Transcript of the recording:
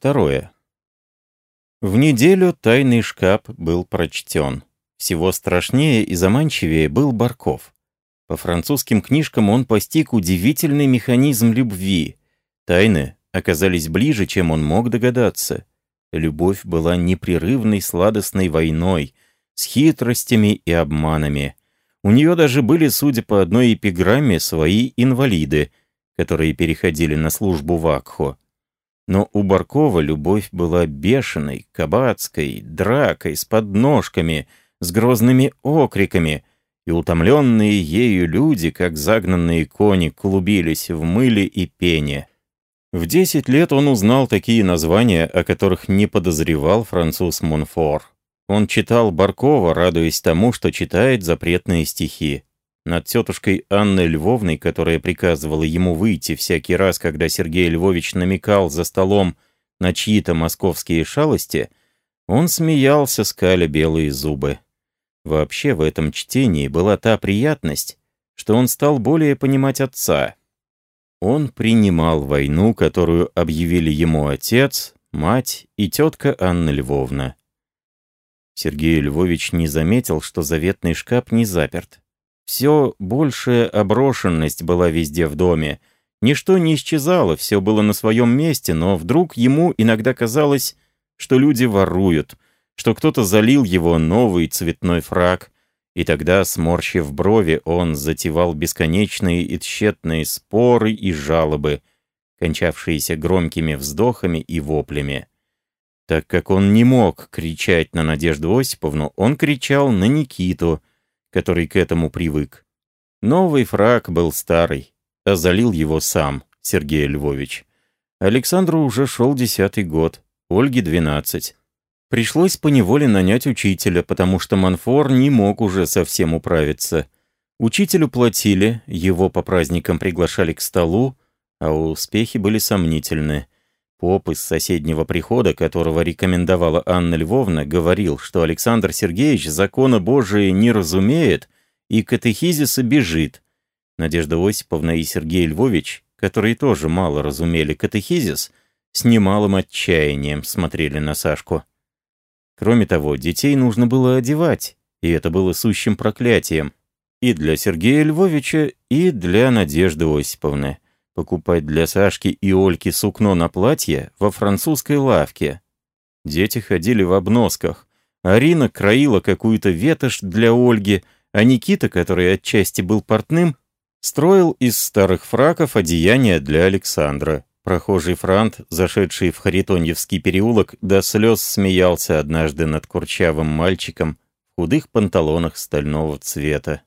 Второе. В неделю тайный шкаф был прочтен. Всего страшнее и заманчивее был Барков. По французским книжкам он постиг удивительный механизм любви. Тайны оказались ближе, чем он мог догадаться. Любовь была непрерывной сладостной войной, с хитростями и обманами. У нее даже были, судя по одной эпиграмме, свои инвалиды, которые переходили на службу в Акхо. Но у Баркова любовь была бешеной, кабацкой, дракой, с подножками, с грозными окриками, и утомленные ею люди, как загнанные кони, клубились в мыле и пене. В десять лет он узнал такие названия, о которых не подозревал француз Монфор. Он читал Баркова, радуясь тому, что читает запретные стихи. Над тетушкой Анной Львовной, которая приказывала ему выйти всякий раз, когда Сергей Львович намекал за столом на чьи-то московские шалости, он смеялся, скаля белые зубы. Вообще в этом чтении была та приятность, что он стал более понимать отца. Он принимал войну, которую объявили ему отец, мать и тетка Анна Львовна. Сергей Львович не заметил, что заветный шкаф не заперт. Все большая оброшенность была везде в доме. Ничто не исчезало, все было на своем месте, но вдруг ему иногда казалось, что люди воруют, что кто-то залил его новый цветной фраг, и тогда, сморщив брови, он затевал бесконечные и тщетные споры и жалобы, кончавшиеся громкими вздохами и воплями. Так как он не мог кричать на Надежду Осиповну, он кричал на Никиту, который к этому привык. Новый фраг был старый, а залил его сам, Сергей Львович. Александру уже шел десятый год, Ольге двенадцать. Пришлось поневоле нанять учителя, потому что Манфор не мог уже совсем управиться. Учителю платили, его по праздникам приглашали к столу, а успехи были сомнительны. Поп из соседнего прихода, которого рекомендовала Анна Львовна, говорил, что Александр Сергеевич закона Божия не разумеет и катехизиса бежит. Надежда Осиповна и Сергей Львович, которые тоже мало разумели катехизис, с немалым отчаянием смотрели на Сашку. Кроме того, детей нужно было одевать, и это было сущим проклятием. И для Сергея Львовича, и для Надежды Осиповны покупать для Сашки и Ольки сукно на платье во французской лавке. Дети ходили в обносках. Арина краила какую-то ветошь для Ольги, а Никита, который отчасти был портным, строил из старых фраков одеяния для Александра. Прохожий франт, зашедший в Харитоньевский переулок, до слез смеялся однажды над курчавым мальчиком в худых панталонах стального цвета.